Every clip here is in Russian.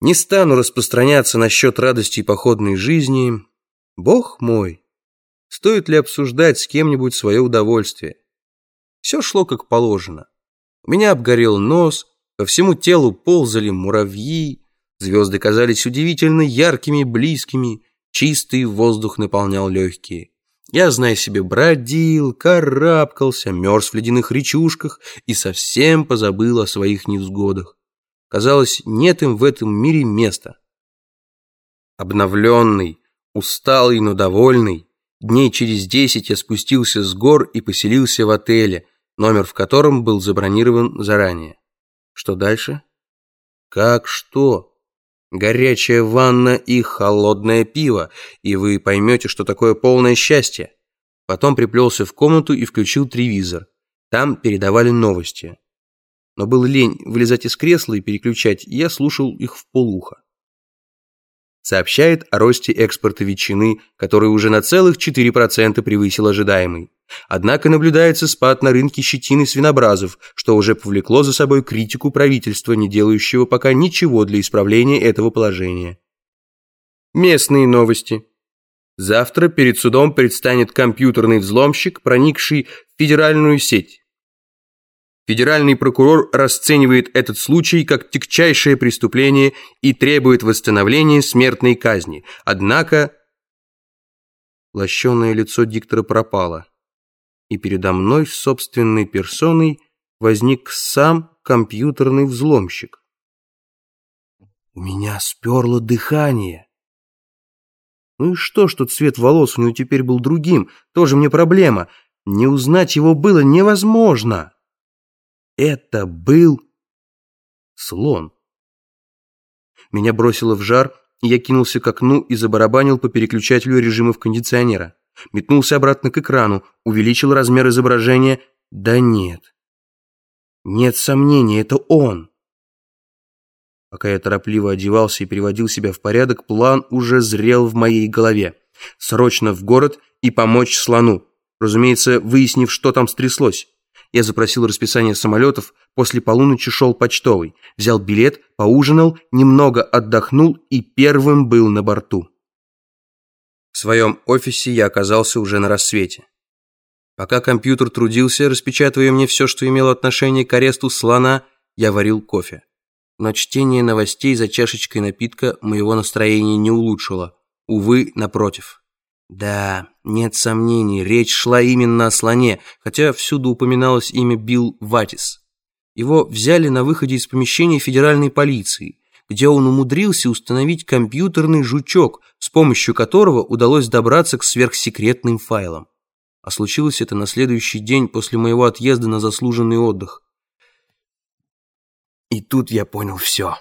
Не стану распространяться насчет радости походной жизни. Бог мой, стоит ли обсуждать с кем-нибудь свое удовольствие? Все шло как положено. У меня обгорел нос, по всему телу ползали муравьи, звезды казались удивительно яркими и близкими, чистый воздух наполнял легкие. Я, зная себе, бродил, карабкался, мерз в ледяных речушках и совсем позабыл о своих невзгодах. Казалось, нет им в этом мире места. Обновленный, усталый, но довольный, дней через десять я спустился с гор и поселился в отеле, номер в котором был забронирован заранее. Что дальше? Как что? Горячая ванна и холодное пиво, и вы поймете, что такое полное счастье. Потом приплелся в комнату и включил телевизор. Там передавали новости. Но было лень вылезать из кресла и переключать, и я слушал их в полуха. Сообщает о росте экспорта ветчины, который уже на целых 4% превысил ожидаемый. Однако наблюдается спад на рынке щетины свинобразов, что уже повлекло за собой критику правительства, не делающего пока ничего для исправления этого положения. Местные новости. Завтра перед судом предстанет компьютерный взломщик, проникший в федеральную сеть. Федеральный прокурор расценивает этот случай как тягчайшее преступление и требует восстановления смертной казни. Однако... Лощеное лицо диктора пропало и передо мной собственной персоной возник сам компьютерный взломщик. У меня сперло дыхание. Ну и что, что цвет волос у него теперь был другим, тоже мне проблема. Не узнать его было невозможно. Это был слон. Меня бросило в жар, и я кинулся к окну и забарабанил по переключателю режимов кондиционера. Метнулся обратно к экрану, увеличил размер изображения. Да нет. Нет сомнений, это он. Пока я торопливо одевался и приводил себя в порядок, план уже зрел в моей голове. Срочно в город и помочь слону. Разумеется, выяснив, что там стряслось. Я запросил расписание самолетов, после полуночи шел почтовый, взял билет, поужинал, немного отдохнул и первым был на борту. В своем офисе я оказался уже на рассвете. Пока компьютер трудился, распечатывая мне все, что имело отношение к аресту слона, я варил кофе. Но чтение новостей за чашечкой напитка моего настроения не улучшило. Увы, напротив. Да, нет сомнений, речь шла именно о слоне, хотя всюду упоминалось имя Билл Ватис. Его взяли на выходе из помещения федеральной полиции где он умудрился установить компьютерный жучок, с помощью которого удалось добраться к сверхсекретным файлам. А случилось это на следующий день после моего отъезда на заслуженный отдых. И тут я понял все.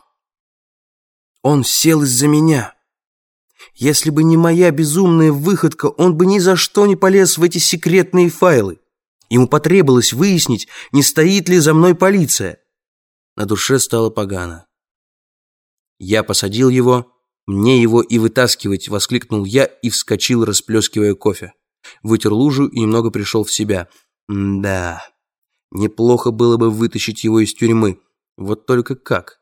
Он сел из-за меня. Если бы не моя безумная выходка, он бы ни за что не полез в эти секретные файлы. Ему потребовалось выяснить, не стоит ли за мной полиция. На душе стало погано. Я посадил его, мне его и вытаскивать, воскликнул я и вскочил, расплескивая кофе. Вытер лужу и немного пришел в себя. М да, неплохо было бы вытащить его из тюрьмы. Вот только как?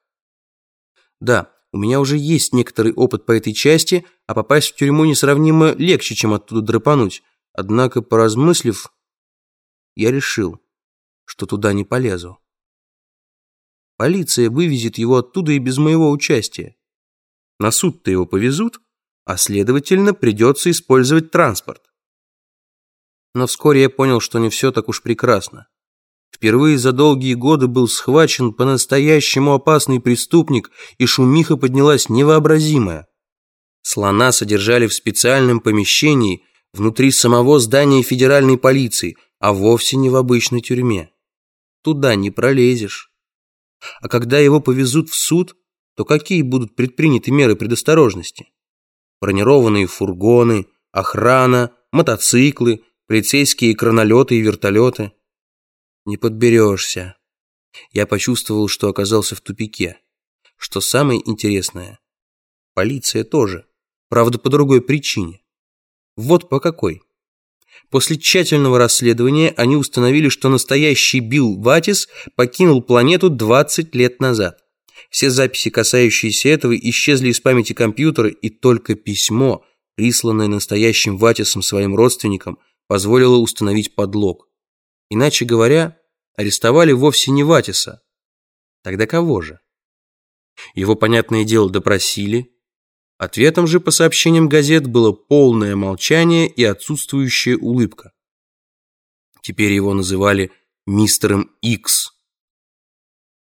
Да, у меня уже есть некоторый опыт по этой части, а попасть в тюрьму несравнимо легче, чем оттуда драпануть. Однако, поразмыслив, я решил, что туда не полезу. Полиция вывезет его оттуда и без моего участия. На суд-то его повезут, а следовательно придется использовать транспорт. Но вскоре я понял, что не все так уж прекрасно. Впервые за долгие годы был схвачен по-настоящему опасный преступник, и шумиха поднялась невообразимая. Слона содержали в специальном помещении внутри самого здания федеральной полиции, а вовсе не в обычной тюрьме. Туда не пролезешь. А когда его повезут в суд, то какие будут предприняты меры предосторожности? Бронированные фургоны, охрана, мотоциклы, полицейские кранолеты и вертолеты. Не подберешься. Я почувствовал, что оказался в тупике. Что самое интересное, полиция тоже. Правда, по другой причине. Вот по какой. После тщательного расследования они установили, что настоящий Билл Ватис покинул планету 20 лет назад. Все записи, касающиеся этого, исчезли из памяти компьютера, и только письмо, присланное настоящим Ватисом своим родственникам, позволило установить подлог. Иначе говоря, арестовали вовсе не Ватиса. Тогда кого же? Его, понятное дело, допросили. Ответом же по сообщениям газет было полное молчание и отсутствующая улыбка. Теперь его называли мистером Икс.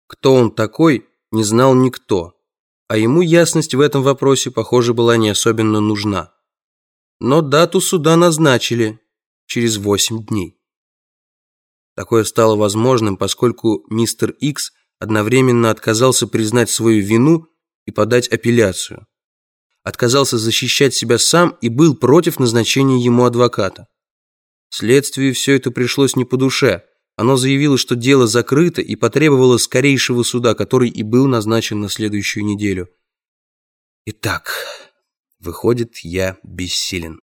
Кто он такой, не знал никто, а ему ясность в этом вопросе, похоже, была не особенно нужна. Но дату суда назначили через восемь дней. Такое стало возможным, поскольку мистер Икс одновременно отказался признать свою вину и подать апелляцию. Отказался защищать себя сам и был против назначения ему адвоката. Следствию все это пришлось не по душе. Оно заявило, что дело закрыто и потребовало скорейшего суда, который и был назначен на следующую неделю. Итак, выходит, я бессилен.